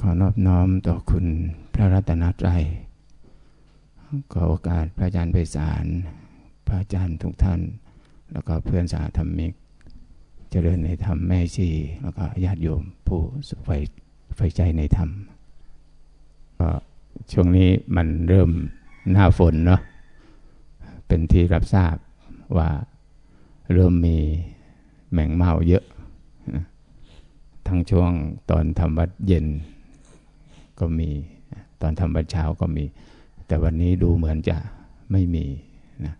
ขอนอบน้อมต่อคุณพระรัตนตรัย ขอโอกาสพระอาจารย์ไพศาล พระอาจารย์ทุกท่าน แล้วก็เพื่อนสาธรรมิก เจริญในธรรมแม่ชี แล้วก็ญาติโยมผู้สุขไฟไฟใจในธรรม ก็ช่วงนี้มันเริ่มหน้าฝนเนาะ เป็นที่รับทราบว่าเริ่มมีแมงเมาเยอะ ทั้งช่วงตอนทำวัดเย็นก็มี ตอนทำวัดเช้าก็มี แต่วันนี้ดูเหมือนจะไม่มีนะ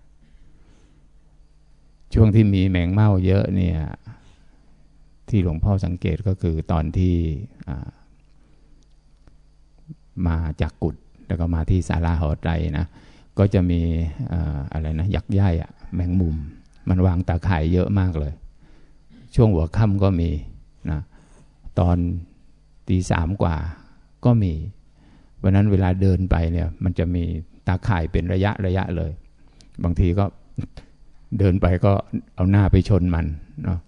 ช่วงที่มีแมงเม่าเยอะเนี่ยที่หลวงพ่อสังเกตก็คือตอนที่มาจากกุดแล้วก็มาที่ศาลาหอไตรนะก็จะมีอะไรนะยักษ์ใหญ่อะแมงมุม มันวางตาข่ายเยอะมากเลย ช่วงหัวค่ำก็มีนะ ตอนตีสามกว่าก็มี วันนั้นเวลาเดินไปเนี่ย มันจะมีตาข่ายเป็นระยะระยะเลย บางทีก็เดินไปก็เอาหน้าไปชนมันเนาะ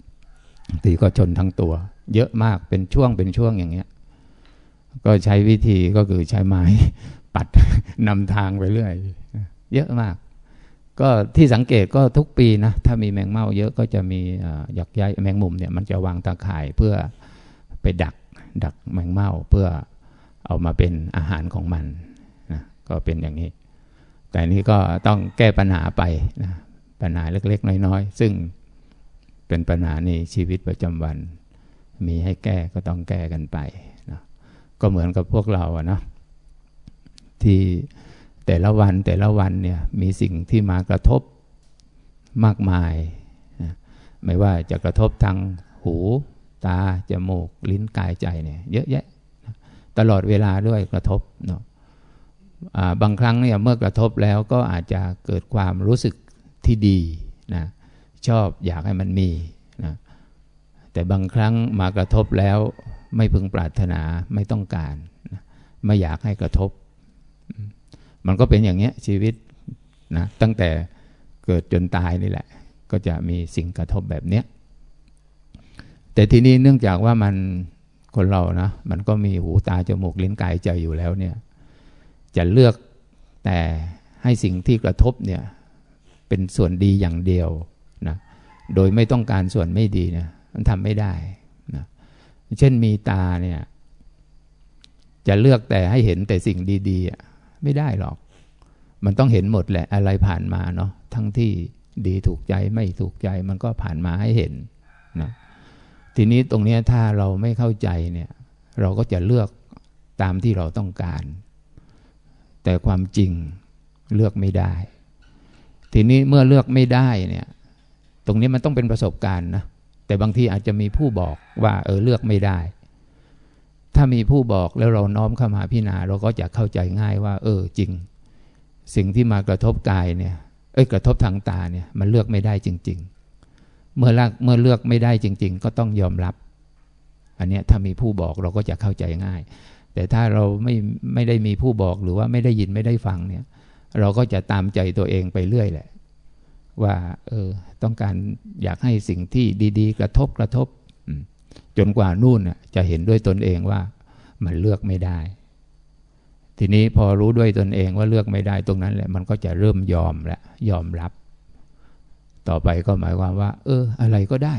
บางทีก็ชนทั้งตัว เยอะมากเป็นช่วงเป็นช่วงอย่างเงี้ย ก็ใช้วิธีก็คือใช้ไม้ปัดนำทางไปเรื่อยเยอะมาก ก็ที่สังเกตก็ทุกปีนะ ถ้ามีแมงเม่าเยอะก็จะมีหยักใยแมงมุมเนี่ย มันจะวางตาข่ายเพื่อ ไปดักดักแมงเม่าเพื่อเอามาเป็นอาหารของมันนะก็เป็นอย่างนี้ แต่นี้ก็ต้องแก้ปัญหาไปนะปัญหาเล็ก ๆ น้อย ๆ ซึ่งเป็นปัญหาในชีวิตประจำวัน มีให้แก้ก็ต้องแก้กันไปนะก็เหมือนกับพวกเราอะนะที่แต่ละวันแต่ละวันเนี่ยมีสิ่งที่มากระทบมากมายนะไม่ว่าจะกระทบทางหู ตา จมูก ลิ้นกายใจเนี่ยเยอะแยะ ตลอดเวลาด้วยกระทบเนาะบางครั้งเนี่ยเมื่อกระทบแล้วก็อาจจะเกิดความรู้สึกที่ดีนะชอบอยากให้มันมีนะแต่บางครั้งมากระทบแล้วไม่พึงปรารถนาไม่ต้องการนะไม่อยากให้กระทบ มันก็เป็นอย่างเนี้ยชีวิตนะตั้งแต่เกิดจนตายนี่แหละ ก็จะมีสิ่งกระทบแบบเนี้ย แต่ทีนี้เนื่องจากว่ามันคนเรานะมันก็มีหูตาจมูกลิ้นกายใจอยู่แล้วเนี่ย จะเลือกแต่ให้สิ่งที่กระทบเนี่ยเป็นส่วนดีอย่างเดียวนะโดยไม่ต้องการส่วนไม่ดีเนี่ยมันทำไม่ได้นะเช่นมีตาเนี่ย จะเลือกแต่ให้เห็นแต่สิ่งดีๆไม่ได้หรอก มันต้องเห็นหมดแหละอะไรผ่านมาเนาะทั้งที่ดีถูกใจไม่ถูกใจมันก็ผ่านมาให้เห็นนะ ทีนี้ตรงนี้ถ้าเราไม่เข้าใจเนี่ย เราก็จะเลือกตามที่เราต้องการ แต่ความจริงเลือกไม่ได้ ทีนี้เมื่อเลือกไม่ได้เนี่ย ตรงนี้มันต้องเป็นประสบการณ์นะแต่บางทีอาจจะมีผู้บอกว่าเออเลือกไม่ได้ ถ้ามีผู้บอกแล้วเราน้อมเข้ามาพิจารณาเราก็จะเข้าใจง่ายว่า เออจริง สิ่งที่มากระทบกายเนี่ย เอ้ยกระทบทางตาเนี่ย มันเลือกไม่ได้จริง ๆ เมื่อเมื่อเลือกไม่ได้จริง ๆ ก็ต้องยอมรับ อันนี้ถ้ามีผู้บอกเราก็จะเข้าใจง่าย แต่ถ้าเราไม่ไม่ได้มีผู้บอกหรือว่าไม่ได้ยินไม่ได้ฟังเนี่ย เราก็จะตามใจตัวเองไปเรื่อยแหละ ว่าเออต้องการอยากให้สิ่งที่ดีๆ กระทบกระทบ จนกว่านู่นจะเห็นด้วยตนเองว่ามันเลือกไม่ได้ ทีนี้พอรู้ด้วยตนเองว่าเลือกไม่ได้ตรงนั้นแหละ มันก็จะเริ่มยอมและยอมรับ ต่อไปก็หมายความว่า เออ อะไรก็ได้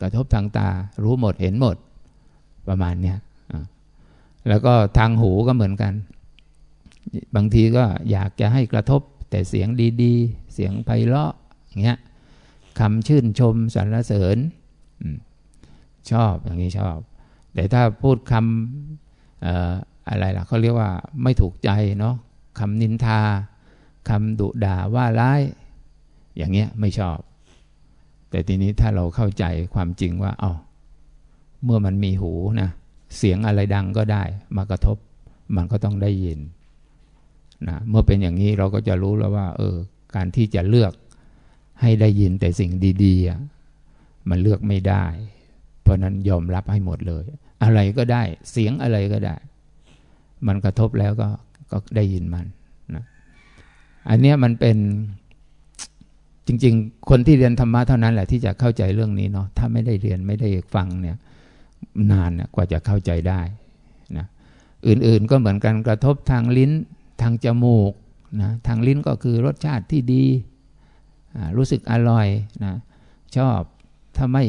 กระทบทางตา รู้หมดเห็นหมด ประมาณเนี้ยแล้วก็ทางหูก็เหมือนกัน บางทีก็อยากจะให้กระทบ แต่เสียงดีๆ เสียงไพเราะอย่างเงี้ยคำชื่นชมสรรเสริญชอบอย่างนี้ชอบ แต่ถ้าพูดคำอะไรล่ะเขาเรียกว่าไม่ถูกใจเนาะคำนินทาคำดุด่าว่าร้าย อย่างเงี้ยไม่ชอบ แต่ทีนี้ถ้าเราเข้าใจความจริงว่าเอา้าเมื่อมันมีหูนะเสียงอะไรดังก็ได้ มากระทบมันก็ต้องได้ยินนะเมื่อเป็นอย่างนี้เราก็จะรู้แล้วว่า เออ การที่จะเลือกให้ได้ยินแต่สิ่งดีๆมันเลือกไม่ได้ เพราะนั้นยอมรับให้หมดเลย อะไรก็ได้ เสียงอะไรก็ได้ มันกระทบแล้วก็ก็ได้ยินมันนะอันนี้มันเป็น จริง ๆ คนที่เรียนธรรมะเท่านั้นแหละที่จะเข้าใจเรื่องนี้เนาะถ้าไม่ได้เรียนไม่ได้ฟังเนี่ยนานกว่าจะเข้าใจได้นะอื่นๆก็เหมือนกันกระทบทางลิ้นทางจมูกนะทางลิ้นก็คือรสชาติที่ดี รู้สึกอร่อยนะชอบถ้าไม่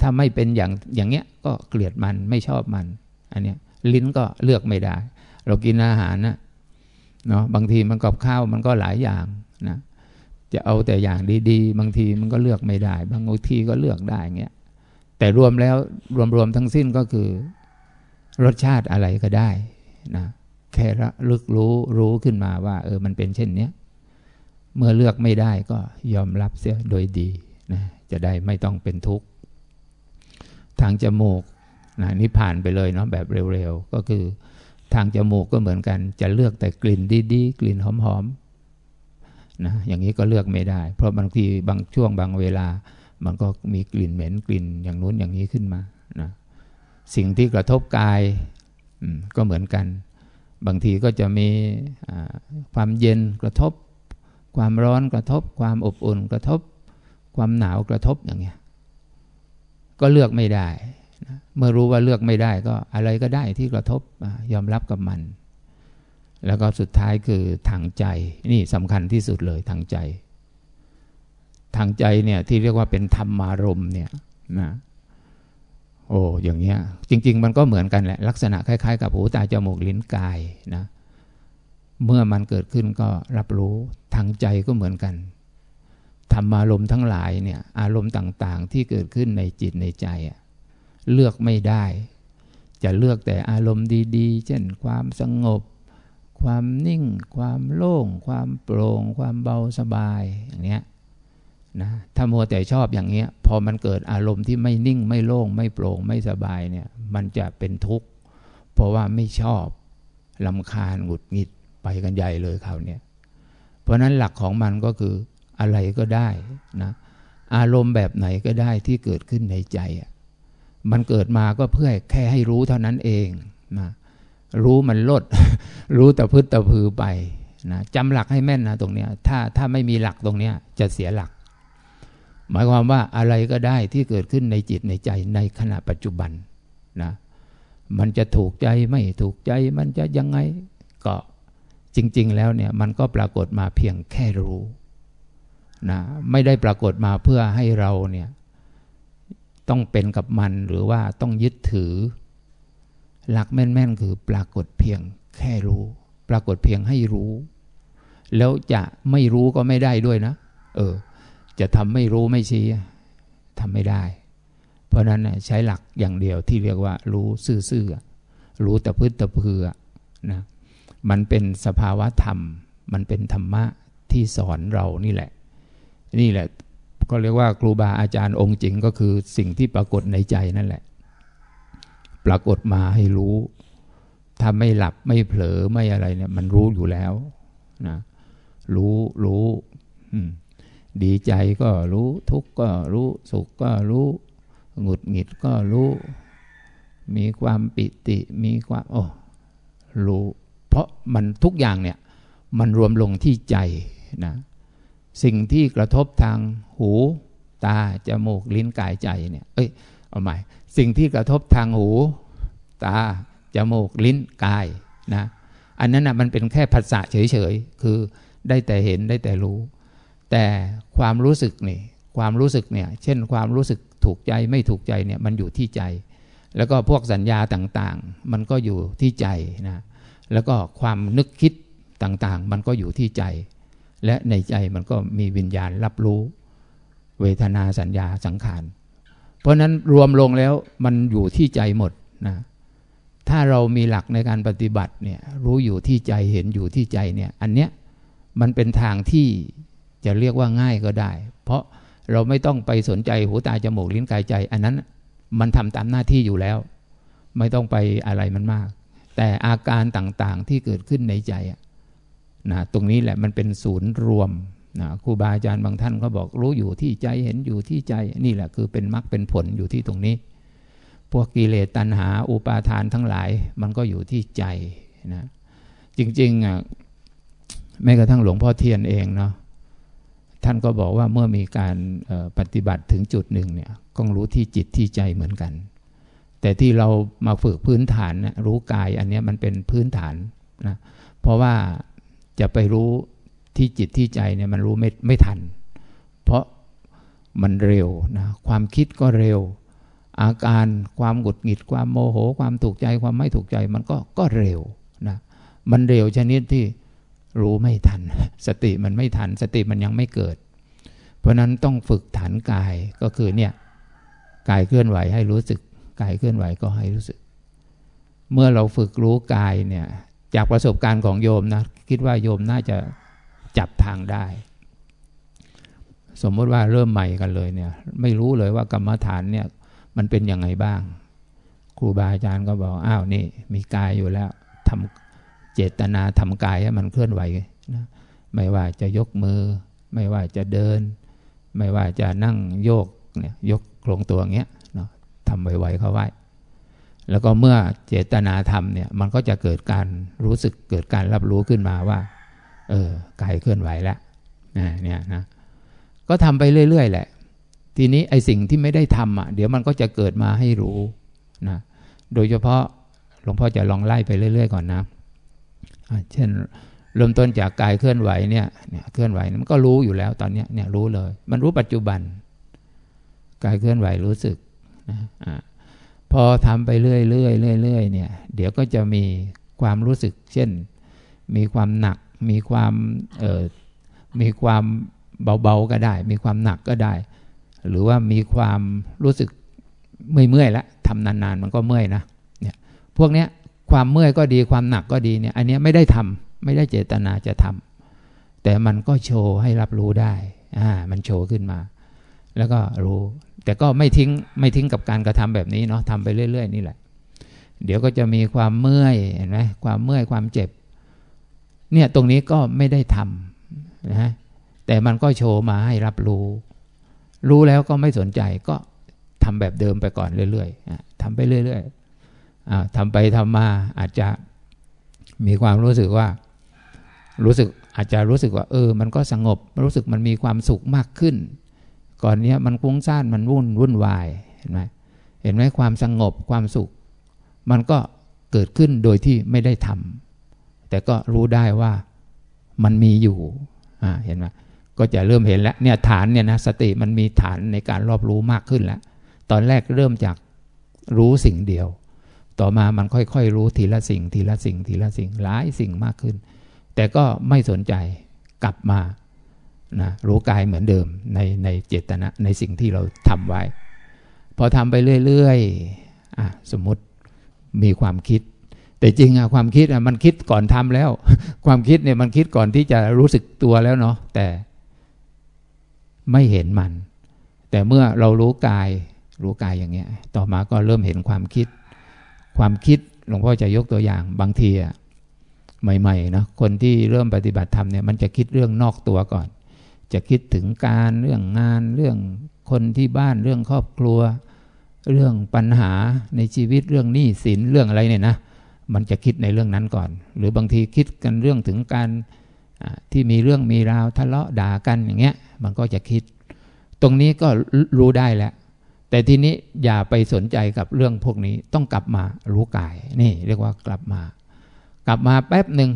ถ้าไม่เป็นอย่างอย่างเงี้ยก็เกลียดมันไม่ชอบมันอันเนี้ยลิ้นก็เลือกไม่ได้ เรากินอาหารนะเนาะบางทีมันกับข้าวมันก็หลายอย่าง นะจะเอาแต่อย่างดีๆ บางทีมันก็เลือกไม่ได้ บางทีก็เลือกได้เงี้ยแต่รวมแล้วรวมๆทั้งสิ้นก็คือ รสชาติอะไรก็ได้นะแค่ระลึกรู้รู้ขึ้นมาว่า เออมันเป็นเช่นเนี้ยเมื่อเลือกไม่ได้ก็ยอมรับเสียโดยดีนะจะได้ไม่ต้องเป็นทุกข์ทางจมูกนะนี่ผ่านไปเลยเนาะแบบเร็วๆ ก็คือ ทางจมูกก็เหมือนกัน จะเลือกแต่กลิ่นดีๆ กลิ่นหอมๆ นะอย่างนี้ก็เลือกไม่ได้ เพราะบางทีบางช่วงบางเวลา มันก็มีกลิ่นเหม็นกลิ่นอย่างนู้นอย่างนี้ขึ้นมานะสิ่งที่กระทบกายก็เหมือนกัน บางทีก็จะมีความเย็นกระทบ ความร้อนกระทบ ความอบอุ่นกระทบ ความหนาวกระทบอย่างเงี้ยก็เลือกไม่ได้ เมื่อรู้ว่าเลือกไม่ได้ก็อะไรก็ได้ที่กระทบยอมรับกับมัน แล้วก็สุดท้ายคือทางใจนี่สำคัญที่สุดเลยทางใจ ทางใจเนี่ยที่เรียกว่าเป็นธรรมารมเนี่ยนะโอ้อย่างเงี้ย จริง ๆ มันก็เหมือนกันแหละ ลักษณะคล้ายๆ กับหูตาจมูกลิ้นกายนะเมื่อมันเกิดขึ้นก็รับรู้ทางใจก็เหมือนกันธรรมารมณ์ทั้งหลายเนี่ยอารมณ์ต่างๆ ที่เกิดขึ้นในจิตในใจ เลือกไม่ได้ จะเลือกแต่อารมณ์ดี ๆ เช่นความสงบ ความนิ่ง ความโล่ง ความโปร่ง ความเบาสบายอย่างเงี้ยนะถ้ามัวแต่ชอบอย่างเงี้ย พอมันเกิดอารมณ์ที่ไม่นิ่งไม่โล่ง ไม่โปร่งไม่สบายเนี่ยมันจะเป็นทุกข์เพราะว่าไม่ชอบลำคาญหงุดหงิดไปกันใหญ่เลยคราวนี้เพราะนั้นหลักของมันก็คืออะไรก็ได้นะอารมณ์แบบไหนก็ได้ที่เกิดขึ้นในใจ มันเกิดมาก็เพื่อแค่ให้รู้เท่านั้นเองนะ รู้มันลด รู้แต่พืชแต่พือไปนะจำหลักให้แม่นนะตรงเนี้ยถ้าถ้าไม่มีหลักตรงเนี้ยจะเสียหลัก หมายความว่าอะไรก็ได้ที่เกิดขึ้นในจิตในใจในขณะปัจจุบันนะมันจะถูกใจไม่ถูกใจมันจะยังไงก็จริง ๆ แล้วเนี่ยมันก็ปรากฏมาเพียงแค่รู้นะไม่ได้ปรากฏมาเพื่อให้เราเนี่ยต้องเป็นกับมันหรือว่าต้องยึดถือ หลักแม่นๆ คือปรากฏเพียงแค่รู้ ปรากฏเพียงให้รู้ แล้วจะไม่รู้ก็ไม่ได้ด้วยนะ เออ จะทำไม่รู้ไม่ชี้ทำไม่ได้ เพราะนั้นใช้หลักอย่างเดียวที่เรียกว่า รู้ซื่อๆรู้ตะพื้นตะเพือนะมันเป็นสภาวะธรรม มันเป็นธรรมะที่สอนเรานี่แหละ นี่แหละก็เรียกว่าครูบาอาจารย์องค์จริงก็คือสิ่งที่ปรากฏในใจนั่นแหละ ปรากฏมาให้รู้ ถ้าไม่หลับไม่เผลอไม่อะไรเนี่ย มันรู้อยู่แล้วนะรู้รู้ดีใจก็รู้ ทุกข์ก็รู้ สุขก็รู้หงุดหงิดก็รู้ มีความปิติมีความโอ้รู้ เพราะมันทุกอย่างเนี่ย มันรวมลงที่ใจนะสิ่งที่กระทบทางหู ตา จมูก ลิ้นกายใจเนี่ย เอ้ย เอาใหม่ สิ่งที่กระทบทางหู ตา จมูก ลิ้น กายนะ อันนั้นนะมันเป็นแค่ภาษาเฉยๆ คือได้แต่เห็นได้แต่รู้ แต่ความรู้สึกนี่ ความรู้สึกเนี่ย เช่นความรู้สึกถูกใจไม่ถูกใจเนี่ยมันอยู่ที่ใจ แล้วก็พวกสัญญาต่างๆ มันก็อยู่ที่ใจนะ แล้วก็ความนึกคิดต่างๆ มันก็อยู่ที่ใจ และในใจมันก็มีวิญญาณรับรู้ เวทนาสัญญาสังขาร เพราะนั้นรวมลงแล้วมันอยู่ที่ใจหมดนะ ถ้าเรามีหลักในการปฏิบัติเนี่ยรู้อยู่ที่ใจเห็นอยู่ที่ใจเนี่ยอันเนี้ยมันเป็นทางที่จะเรียกว่าง่ายก็ได้ เพราะเราไม่ต้องไปสนใจหูตาจมูกลิ้นกายใจ อันนั้นมันทำตามหน้าที่อยู่แล้ว ไม่ต้องไปอะไรมันมาก แต่อาการต่างๆที่เกิดขึ้นในใจนะตรงนี้แหละมันเป็นศูนย์รวมนะครูบาอาจารย์บางท่านก็บอกรู้อยู่ที่ใจเห็นอยู่ที่ใจนี่แหละคือเป็นมรรคเป็นผลอยู่ที่ตรงนี้ พวกกิเลสตัณหา อุปาทานทั้งหลาย มันก็อยู่ที่ใจนะจริงๆอะแม้กระทั่งหลวงพ่อเทียนเองเนาะท่านก็บอกว่าเมื่อมีการปฏิบัติถึงจุดหนึ่งเนี่ยก็รู้ที่จิตที่ใจเหมือนกัน แต่ที่เรามาฝึกพื้นฐานนะรู้กายอันนี้มันเป็นพื้นฐานนะเพราะว่าจะไปรู้ที่จิตที่ใจเนี่ยมันรู้ไม่ไม่ทัน เพราะมันเร็วนะความคิดก็เร็ว อาการความหงุดหงิดความโมโห ความถูกใจความไม่ถูกใจมันก็ก็เร็วนะมันเร็วชนิดที่รู้ไม่ทัน สติมันไม่ทัน สติมันยังไม่เกิด เพราะนั้นต้องฝึกฐานกายก็คือเนี่ยกายเคลื่อนไหวให้รู้สึกกายเคลื่อนไหวก็ให้รู้สึก เมื่อเราฝึกรู้กายเนี่ยจากประสบการณ์ของโยมนะคิดว่าโยมน่าจะจับทางได้ สมมติว่าเริ่มใหม่กันเลยเนี่ยไม่รู้เลยว่ากรรมฐานเนี่ย มันเป็นยังไงบ้าง ครูบาอาจารย์ก็บอกอ้าวนี่ มีกายอยู่แล้วทำเจตนาทำกายให้มันเคลื่อนไหวนะไม่ว่าจะยกมือ ไม่ว่าจะเดิน ไม่ว่าจะนั่งโยกเนี่ยยกโครงตัวเงี้ยเนาะทำไวๆเข้าไว้ แล้วก็เมื่อเจตนาทำเนี่ยมันก็จะเกิดการรู้สึกเกิดการรับรู้ขึ้นมาว่า เออกายเคลื่อนไหวแล้วเนี่ยนะก็ทำไปเรื่อย ๆ แหละ ทีนี้ไอสิ่งที่ไม่ได้ทำอะ เดี๋ยวมันก็จะเกิดมาให้รู้นะโดยเฉพาะหลวงพ่อจะลองไล่ไปเรื่อย ๆ ก่อนนะเช่นเริ่มต้นจากกายเคลื่อนไหวเนี่ยเนี่ยเคลื่อนไหวมันก็รู้อยู่แล้วตอนนี้เนี่ยรู้เลย มันรู้ปัจจุบันกายเคลื่อนไหวรู้สึกนะอพอทำไปเรื่อยๆเรื่อยๆเนี่ยเดี๋ยวก็จะมีความรู้สึก เช่น มีความหนัก มีความเออมีความเบาๆก็ได้ มีความหนักก็ได้ หรือว่ามีความรู้สึกเมื่อยๆแล้วทำนานๆ มันก็เมื่อยนะเนี่ยพวกเนี้ยความเมื่อยก็ดีความหนักก็ดีเนี่ย อันนี้ไม่ได้ทำไม่ได้เจตนาจะทำแต่มันก็โชว์ให้รับรู้ได้อ่ามันโชว์ขึ้นมา แล้วก็รู้ แต่ก็ไม่ทิ้งไม่ทิ้งกับการกระทำแบบนี้เนาะทำไปเรื่อย ๆ นี่แหละ เดี๋ยวก็จะมีความเมื่อยเห็นไหมความเมื่อยความเจ็บ เนี่ยตรงนี้ก็ไม่ได้ทำนะแต่มันก็โชว์มาให้รับรู้ รู้แล้วก็ไม่สนใจก็ทำแบบเดิมไปก่อนเรื่อยๆทำไปเรื่อยๆทำไปทำมาอาจจะมีความรู้สึกว่า รู้สึกอาจจะรู้สึกว่า เออ มันก็สงบ รู้สึกมันมีความสุขมากขึ้น ก่อนเนี้ยมันฟุ้งซ่านมันวุ่นวุ่นวายเห็นไหมเห็นไหมความสงบความสุข มันก็เกิดขึ้นโดยที่ไม่ได้ทำแต่ก็รู้ได้ว่ามันมีอยู่อ่าเห็นไหม ก็จะเริ่มเห็นแล้วเนี่ยฐานเนี่ยนะสติมันมีฐานในการรอบรู้มากขึ้นแล้ว ตอนแรกเริ่มจากรู้สิ่งเดียว ต่อมามันค่อยๆ รู้ทีละสิ่ง ทีละสิ่ง ทีละสิ่งหลายสิ่งมากขึ้น แต่ก็ไม่สนใจกลับมานะรู้กายเหมือนเดิมในในเจตนะในสิ่งที่เราทำไว้ พอทำไปเรื่อยๆอะสมมติมีความคิด แต่จริงอะความคิดอะมันคิดก่อนทำแล้ว ความคิดเนี่ยมันคิดก่อนที่จะรู้สึกตัวแล้วเนาะแต่ ไม่เห็นมัน แต่เมื่อเรารู้กาย รู้กายอย่างเงี้ย ต่อมาก็เริ่มเห็นความคิด ความคิดหลวงพ่อจะยกตัวอย่างบางทีอะใหม่ๆนะคนที่เริ่มปฏิบัติธรรมเนี่ยมันจะคิดเรื่องนอกตัวก่อน จะคิดถึงการเรื่องงานเรื่องคนที่บ้านเรื่องครอบครัว เรื่องปัญหาในชีวิตเรื่องหนี้สินเรื่องอะไรเนี่ยนะมันจะคิดในเรื่องนั้นก่อน หรือบางทีคิดกันเรื่องถึงการ ที่มีเรื่องมีราวทะเลาะด่ากันอย่างเงี้ย มันก็จะคิด ตรงนี้ก็รู้ได้แล้ว แต่ทีนี้อย่าไปสนใจกับเรื่องพวกนี้ต้องกลับมารู้กาย นี่ เรียกว่ากลับมา กลับมาแป๊บหนึ่ง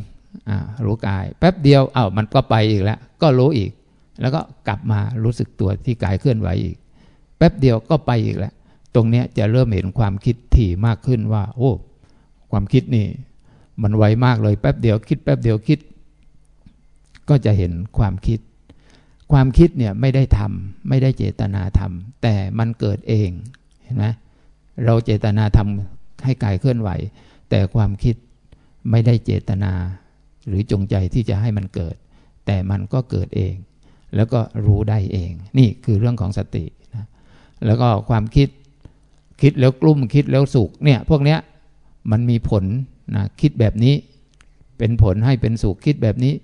รู้กาย แป๊บเดียวเอา้ามันก็ไปอีกแล้ว ก็รู้อีก แล้วก็กลับมารู้สึกตัวที่กายเคลื่อนไหวอีก แป๊บเดียวก็ไปอีกแล้วตรงนี้จะเริ่มเห็นความคิดถี่มากขึ้นว่า โอ้ ความคิดนี่ มันไวมากเลยแป๊บเดียวคิด แป๊บเดียวคิด ก็จะเห็นความคิด ความคิดเนี่ยไม่ได้ทำไม่ได้เจตนาทำแต่มันเกิดเองเห็นไหมเราเจตนาทำให้กายเคลื่อนไหว แต่ความคิดไม่ได้เจตนา หรือจงใจที่จะให้มันเกิด แต่มันก็เกิดเอง แล้วก็รู้ได้เอง นี่คือเรื่องของสตินะแล้วก็ความคิดคิดแล้วกลุ้มคิดแล้วสุขเนี่ยพวกเนี้ยมันมีผลนะคิดแบบนี้ เป็นผลให้เป็นสุขคิดแบบนี้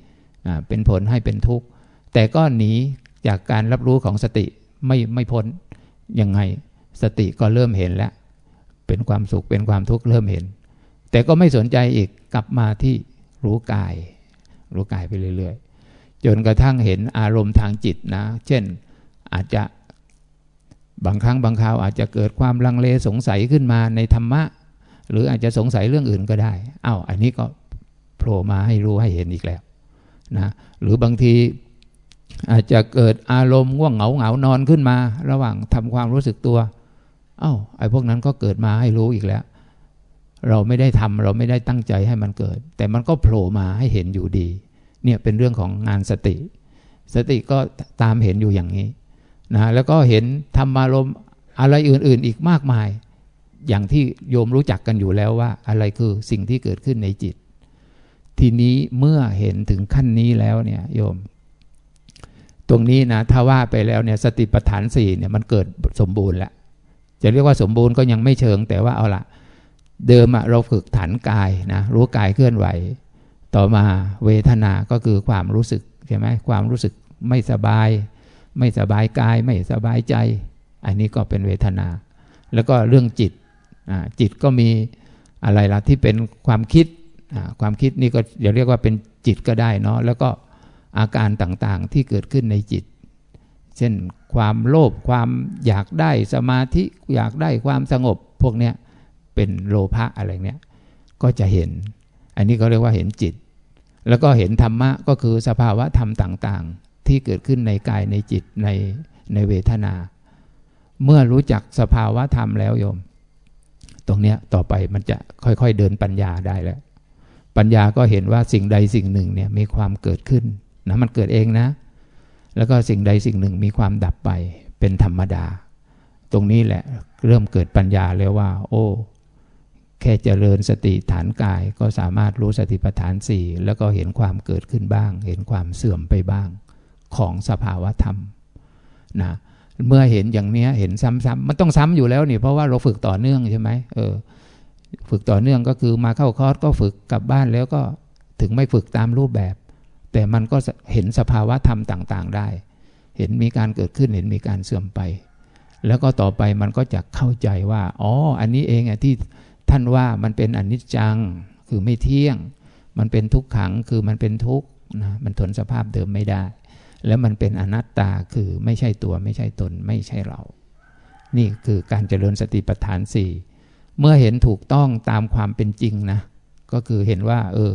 เป็นผลให้เป็นทุกข์ แต่ก็หนีจากการรับรู้ของสติไม่ไม่พ้นยังไงสติก็เริ่มเห็นแล้ว เป็นความสุขเป็นความทุกข์เริ่มเห็น แต่ก็ไม่สนใจอีกกลับมาที่รู้กาย รู้กายไปเรื่อยๆ จนกระทั่งเห็นอารมณ์ทางจิตนะ เช่นอาจจะบางครั้งบางคราวอาจจะเกิดความลังเลสงสัยขึ้นมาในธรรมะ หรืออาจจะสงสัยเรื่องอื่นก็ได้อา้าวอันนี้ก็โผล่มาให้รู้ให้เห็นอีกแล้ว นะหรือบางทีอาจจะเกิดอารมณ์ง่วงเหงาเหงานอนขึ้นมา ระหว่างทำความรู้สึกตัว เอา้าไอ้พวกนั้นก็เกิดมาให้รู้อีกแล้ว เราไม่ได้ทำเราไม่ได้ตั้งใจให้มันเกิด แต่มันก็โผล่มาให้เห็นอยู่ดี เนี่ยเป็นเรื่องของงานสติ สติก็ตามเห็นอยู่อย่างนี้นะแล้วก็เห็นธรรมารมอะไรอื่น ๆ อีกมากมาย อย่างที่โยมรู้จักกันอยู่แล้วว่า อะไรคือสิ่งที่เกิดขึ้นในจิต ทีนี้เมื่อเห็นถึงขั้นนี้แล้วเนี่ยโยม ตรงนี้นะถ้าว่าไปแล้วเนี่ยสติปัฏฐานสี่เนี่ยมันเกิดสมบูรณ์แล้วจะเรียกว่าสมบูรณ์ก็ยังไม่เชิง แต่ว่าเอาละเดิมเราฝึกฐานกายนะรู้กายเคลื่อนไหว ต่อมาเวทนา ก็คือความรู้สึกใช่ไหมความรู้สึกไม่สบาย ไม่สบายกายไม่สบายใจ อันนี้ก็เป็นเวทนา แล้วก็เรื่องจิตจิตก็มีอะไรล่ะที่เป็นความคิด ความคิดนี่ก็อย่าเรียกว่าเป็นจิตก็ได้เนาะแล้วก็อาการต่างๆที่เกิดขึ้นในจิต เช่นความโลภความอยากได้สมาธิอยากได้ความสงบ พวกเนี้ยเป็นโลภะอะไรเนี้ยก็จะเห็น อันนี้ก็เรียกว่าเห็นจิต แล้วก็เห็นธรรมะก็คือสภาวะธรรมต่างๆ ที่เกิดขึ้นในกายในจิตในในเวทนา เมื่อรู้จักสภาวะธรรมแล้วโยม ตรงเนี้ยต่อไปมันจะค่อยๆเดินปัญญาได้แล้ว ปัญญาก็เห็นว่าสิ่งใดสิ่งหนึ่งเนี่ยมีความเกิดขึ้นนะมันเกิดเองนะ แล้วก็สิ่งใดสิ่งหนึ่งมีความดับไปเป็นธรรมดา ตรงนี้แหละเริ่มเกิดปัญญาแล้วว่า โอ้แค่เจริญสติฐานกายก็สามารถรู้สติปัฏฐานสี่แล้วก็เห็นความเกิดขึ้นบ้าง เห็นความเสื่อมไปบ้าง ของสภาวะธรรมนะเมื่อเห็นอย่างเนี้ยเห็นซ้ำๆมันต้องซ้ำอยู่แล้วนี่เพราะว่าเราฝึกต่อเนื่องใช่ไหมเออ ฝึกต่อเนื่องก็คือมาเข้าคอร์สก็ฝึกกลับบ้านแล้วก็ถึงไม่ฝึกตามรูปแบบ แต่มันก็เห็นสภาวะธรรมต่างๆ ได้ เห็นมีการเกิดขึ้นเห็นมีการเสื่อมไป แล้วก็ต่อไปมันก็จะเข้าใจว่าอ๋ออันนี้เองอะที่ท่านว่ามันเป็นอนิจจังคือไม่เที่ยง มันเป็นทุกขังคือมันเป็นทุกข์นะมันทนสภาพเดิมไม่ได้ แล้วมันเป็นอนัตตาคือไม่ใช่ตัวไม่ใช่ตนไม่ใช่เรา นี่คือการเจริญสติปัฏฐานสี่ เมื่อเห็นถูกต้องตามความเป็นจริงนะก็คือเห็นว่า เออ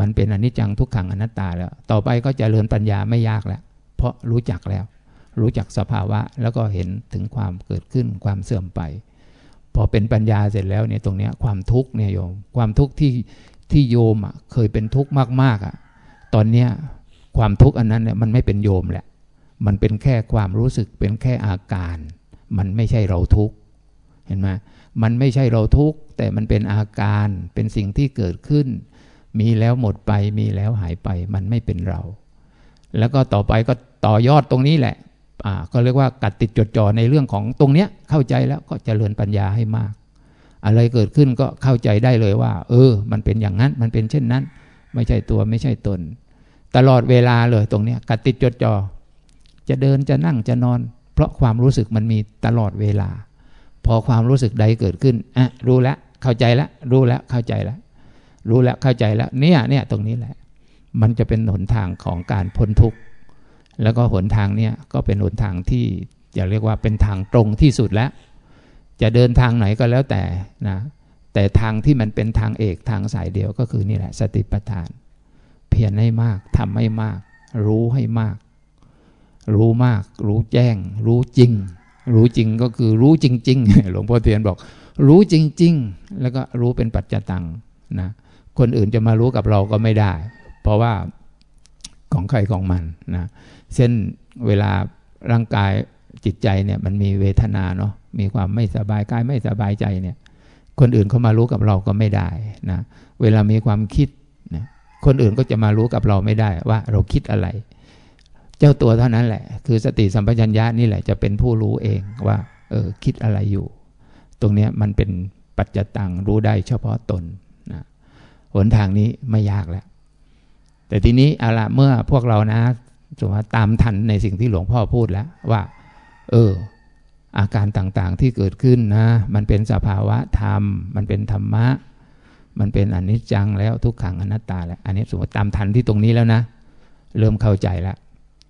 มันเป็นอนิจจังทุกขังอนัตตาแล้ว ต่อไปก็จเจริญปัญญาไม่ยากแล้ว เพราะรู้จักแล้ว รู้จักสภาวะแล้วก็เห็นถึงความเกิดขึ้นความเสื่อมไป พอเป็นปัญญาเสร็จแล้วเนี่ยตรงนี้ความทุกข์เนี่ยโยม ความทุกข์ที่ที่โยมอะเคยเป็นทุกข์มากๆอะ ตอนเนี้ยความทุกข์อันนั้นเนี่ยมันไม่เป็นโยมแหละ มันเป็นแค่ความรู้สึกเป็นแค่อาการ มันไม่ใช่เราทุกข์เห็นไหม มันไม่ใช่เราทุกข์ แต่มันเป็นอาการเป็นสิ่งที่เกิดขึ้น มีแล้วหมดไปมีแล้วหายไป มันไม่เป็นเรา แล้วก็ต่อไปก็ต่อยอดตรงนี้แหละอ่าก็เรียกว่ากัดติดจดจ่อในเรื่องของตรงเนี้ยเข้าใจแล้วก็จเจริญปัญญาให้มาก อะไรเกิดขึ้นก็เข้าใจได้เลยว่า เออ มันเป็นอย่างนั้นมันเป็นเช่นนั้น ไม่ใช่ตัวไม่ใช่ตน ตลอดเวลาเลยตรงนี้กัดติดจดจอ่อจะเดินจะนั่งจะนอน เพราะความรู้สึกมันมีตลอดเวลา พอความรู้สึกใดเกิดขึ้นอะรู้แล้วเข้าใจแล้วรู้แล้วเข้าใจแล้วรู้แล้วเข้าใจแล้ว เนี่ยเนี่ยตรงนี้แหละ มันจะเป็นหนทางของการพ้นทุกข์แล้วก็หนทางเนี่ยก็เป็นหนทางที่อย่าเรียกว่าเป็นทางตรงที่สุดแล้ว จะเดินทางไหนก็แล้วแต่นะแต่ทางที่มันเป็นทางเอกทางสายเดียวก็คือนี่แหละ สติปัฏฐาน เพียรให้มากทำให้มาก รู้ให้มาก รู้มาก รู้แจ้ง รู้จริง รู้จริงก็คือรู้จริง ๆ หลวงพ่อเทียนบอก รู้จริง ๆ แล้วก็รู้เป็นปัจจตังนะคนอื่นจะมารู้กับเราก็ไม่ได้ เพราะว่าของใครของมันนะเช่นเวลาร่างกายจิตใจเนี่ยมันมีเวทนาเนาะมีความไม่สบายกายไม่สบายใจเนี่ย คนอื่นเขามารู้กับเราก็ไม่ได้นะเวลามีความคิดนะคนอื่นก็จะมารู้กับเราไม่ได้ว่าเราคิดอะไร เจ้าตัวเท่านั้นแหละ คือสติสัมปชัญญะนี่แหละจะเป็นผู้รู้เองว่า เออคิดอะไรอยู่ ตรงนี้มันเป็นปัจจตังรู้ได้เฉพาะตนนะหนทางนี้ไม่ยากแล้ว แต่ทีนี้เอาละเมื่อพวกเรานะสมมติตามทันในสิ่งที่หลวงพ่อพูดแล้วว่า เออ อาการต่างๆที่เกิดขึ้นนะ มันเป็นสภาวะธรรม มันเป็นธรรมะ มันเป็นอนิจจังแล้วทุกขังอนัตตาแล้ว อันนี้สมมติตามทันที่ตรงนี้แล้วนะ เริ่มเข้าใจแล้ว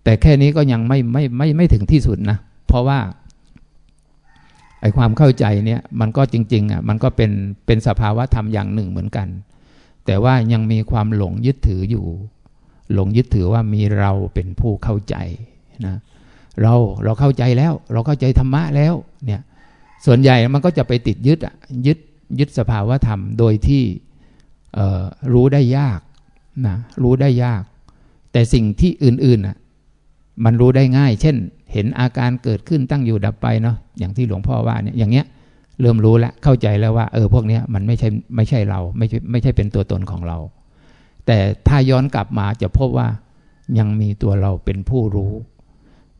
แต่แค่นี้ก็ยังไม่ไม่ไม่ไม่ถึงที่สุดนะ เพราะว่าไอความเข้าใจเนี่ยมันก็จริงๆอะมันก็เป็นเป็นสภาวะธรรมอย่างหนึ่งเหมือนกัน แต่ว่ายังมีความหลงยึดถืออยู่ หลงยึดถือว่ามีเราเป็นผู้เข้าใจนะเราเราเข้าใจแล้ว เราเข้าใจธรรมะแล้วเนี่ยส่วนใหญ่มันก็จะไปติดยึดอะยึดยึดสภาวะธรรมโดยที่รู้ได้ยากนะรู้ได้ยาก แต่สิ่งที่อื่นๆอะ มันรู้ได้ง่าย เช่น เห็นอาการเกิดขึ้นตั้งอยู่ดับไปเนาะอย่างที่หลวงพ่อว่าเนี่ยอย่างเงี้ยเริ่มรู้แล้วเข้าใจแล้วว่า เออพวกเนี้ยมันไม่ใช่ไม่ใช่เราไม่ใช่ไม่ใช่เป็นตัวตนของเรา แต่ถ้าย้อนกลับมาจะพบว่ายังมีตัวเราเป็นผู้รู้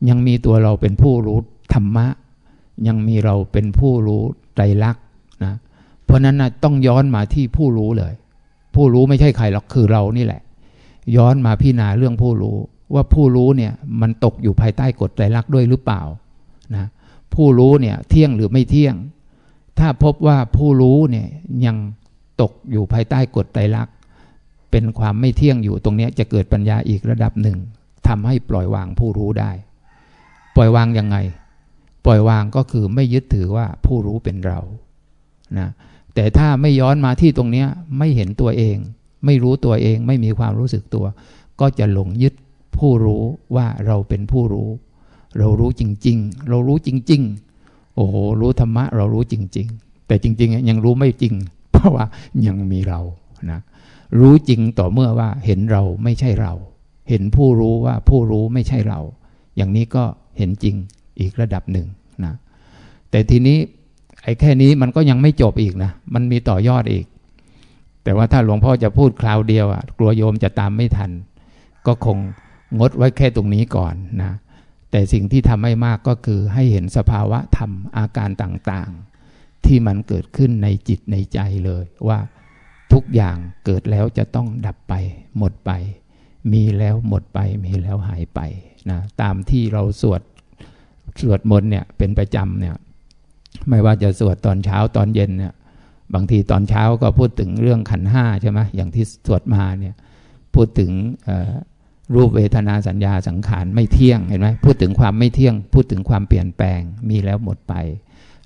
ยังมีตัวเราเป็นผู้รู้ธรรมะ ยังมีเราเป็นผู้รู้ใจรักนะเพราะนั้นนะต้องย้อนมาที่ผู้รู้เลย ผู้รู้ไม่ใช่ใครหรอกคือเรานี่แหละ ย้อนมาพิจารณาเรื่องผู้รู้ ว่าผู้รู้เนี่ยมันตกอยู่ภายใต้กฎใจรักด้วยหรือเปล่านะผู้รู้เนี่ยเที่ยงหรือไม่เที่ยง ถ้าพบว่าผู้รู้เนี่ยยังตกอยู่ภายใต้กฎใจรักเป็นความไม่เที่ยงอยู่ตรงนี้จะเกิดปัญญาอีกระดับหนึ่งทำให้ปล่อยวางผู้รู้ได้ ปล่อยวางยังไง ปล่อยวางก็คือไม่ยึดถือว่าผู้รู้เป็นเรานะแต่ถ้าไม่ย้อนมาที่ตรงนี้ไม่เห็นตัวเอง ไม่รู้ตัวเองไม่มีความรู้สึกตัว ก็จะหลงยึด ผู้รู้ว่าเราเป็นผู้รู้ เรารู้จริง ๆ เรารู้จริง ๆ โอ้โหรู้ธรรมะ เรารู้จริง ๆ แต่จริง ๆ ยังรู้ไม่จริง เพราะว่ายังมีเรานะรู้จริงต่อเมื่อว่าเห็นเราไม่ใช่เรา เห็นผู้รู้ว่าผู้รู้ไม่ใช่เรา อย่างนี้ก็เห็นจริงอีกระดับหนึ่งนะแต่ทีนี้ไอ้แค่นี้มันก็ยังไม่จบอีกนะ มันมีต่อยอดอีก แต่ว่าถ้าหลวงพ่อจะพูดคราวเดียวอะ กลัวโยมจะตามไม่ทัน ก็คง งดไว้แค่ตรงนี้ก่อนนะแต่สิ่งที่ทำให้มากก็คือให้เห็นสภาวะธรรมอาการต่างๆ ที่มันเกิดขึ้นในจิตในใจเลยว่าทุกอย่างเกิดแล้วจะต้องดับไป หมดไป มีแล้วหมดไป มีแล้วหายไปนะตามที่เราสวดสวดมนต์เนี่ยเป็นประจำเนี่ยไม่ว่าจะสวดตอนเช้าตอนเย็นเนี่ยบางทีตอนเช้าก็พูดถึงเรื่องขันห้าใช่ไหมอย่างที่สวดมาเนี่ยพูดถึง รูปเวทนาสัญญาสังขารไม่เที่ยงเห็นไหมพูดถึงความไม่เที่ยง พูดถึงความเปลี่ยนแปลงมีแล้วหมดไป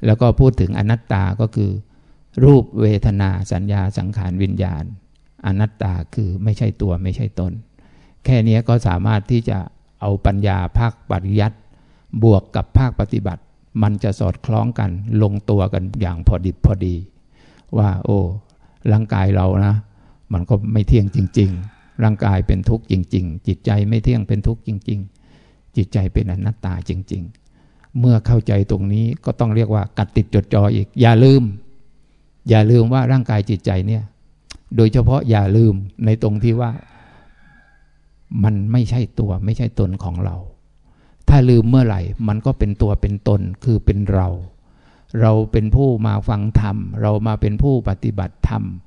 แล้วก็พูดถึงอนัตตาก็คือ รูปเวทนาสัญญาสังขารวิญญาณ อนัตตาคือไม่ใช่ตัวไม่ใช่ตน แค่นี้ก็สามารถที่จะเอาปัญญาภาคปริยัติบวกกับภาคปฏิบัติ มันจะสอดคล้องกันลงตัวกันอย่างพอดิบพอดี ว่า โอ้ร่างกายเรานะ มันก็ไม่เที่ยงจริง ๆ ร่างกายเป็นทุกข์จริง ๆ จิตใจไม่เที่ยงเป็นทุกข์จริง ๆ จิตใจเป็นอนัตตาจริง ๆ เมื่อเข้าใจตรงนี้ก็ต้องเรียกว่ากัดติดจดจ่ออีก อย่าลืม อย่าลืมว่าร่างกายจิตใจเนี่ย โดยเฉพาะอย่าลืมในตรงที่ว่า มันไม่ใช่ตัวไม่ใช่ตนของเรา ถ้าลืมเมื่อไหร่ มันก็เป็นตัวเป็นตนคือเป็นเรา เราเป็นผู้มาฟังธรรม เรามาเป็นผู้ปฏิบัติธรรมเ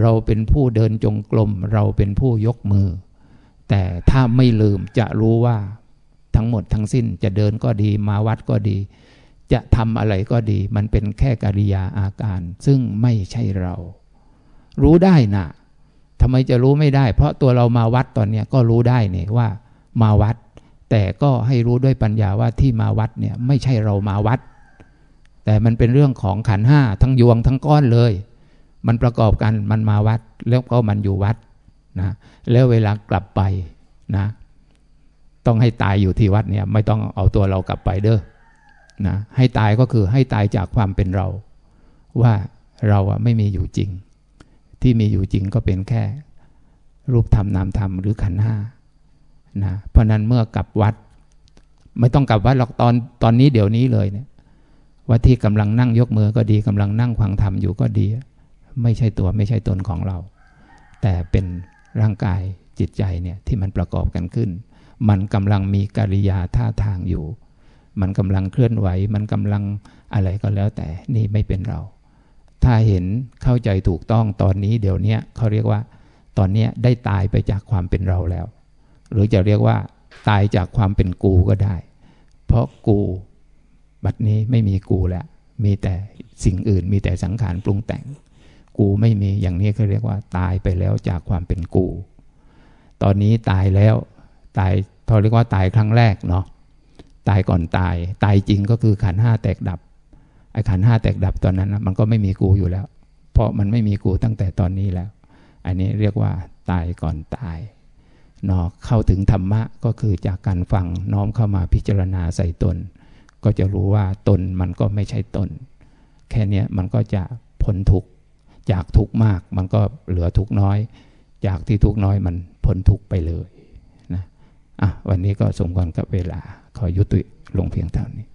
เราเป็นผู้เดินจงกรมเราเป็นผู้ยกมือ แต่ถ้าไม่ลืมจะรู้ว่าทั้งหมดทั้งสิ้นจะเดินก็ดีมาวัดก็ดี จะทำอะไรก็ดี มันเป็นแค่กิริยาอาการ ซึ่งไม่ใช่เรา รู้ได้นะทำไมจะรู้ไม่ได้ เพราะตัวเรามาวัดตอนนี้ก็รู้ได้เนี่ยว่ามาวัด แต่ก็ให้รู้ด้วยปัญญาว่าที่มาวัดเนี่ยไม่ใช่เรามาวัด แต่มันเป็นเรื่องของขันห้าทั้งยวงทั้งก้อนเลย มันประกอบกันมันมาวัดแล้วก็มันอยู่วัดนะแล้วเวลากลับไปนะต้องให้ตายอยู่ที่วัดเนี่ยไม่ต้องเอาตัวเรากลับไปเด้อนะให้ตายก็คือให้ตายจากความเป็นเรา ว่าเราอะไม่มีอยู่จริง ที่มีอยู่จริงก็เป็นแค่ รูปธรรมนามธรรมหรือขันห้านะเพราะนั้นเมื่อกลับวัด ไม่ต้องกลับวัดหรอกตอนตอนนี้เดี๋ยวนี้เลยเนี่ยว่าที่กำลังนั่งยกมือก็ดีกำลังนั่งฟังธรรมอยู่ก็ดี ไม่ใช่ตัวไม่ใช่ตนของเรา แต่เป็นร่างกายจิตใจเนี่ยที่มันประกอบกันขึ้น มันกำลังมีกิริยาท่าทางอยู่ มันกำลังเคลื่อนไหว มันกำลังอะไรก็แล้วแต่นี่ไม่เป็นเรา ถ้าเห็นเข้าใจถูกต้องตอนนี้เดี๋ยวนี้เขาเรียกว่า ตอนนี้ได้ตายไปจากความเป็นเราแล้ว หรือจะเรียกว่า ตายจากความเป็นกูก็ได้ เพราะกูบัดนี้ไม่มีกูแล้วมีแต่สิ่งอื่นมีแต่สังขารปรุงแต่ง กูไม่มีอย่างนี้เขาเรียกว่า ตายไปแล้วจากความเป็นกู ตอนนี้ตายแล้วตายเขาเรียกว่าตายครั้งแรกเนาะตายก่อนตาย ตายจริงก็คือขันห้าแตกดับไอ้ขันห้าแตกดับตอนนั้นนะมันก็ไม่มีกูอยู่แล้ว เพราะมันไม่มีกูตั้งแต่ตอนนี้แล้ว อันนี้เรียกว่าตายก่อนตายเนอเข้าถึงธรรมะก็คือจากการฟังน้อมเข้ามาพิจารณาใส่ตน ก็จะรู้ว่าตนมันก็ไม่ใช่ตน แค่นี้มันก็จะพ้นทุกข์ จากทุกมากมันก็เหลือทุกน้อย จากที่ทุกน้อยมันพ้นทุกไปเลยนะอะวันนี้ก็สมควรกับเวลาขอยุติลงเพียงเท่านี้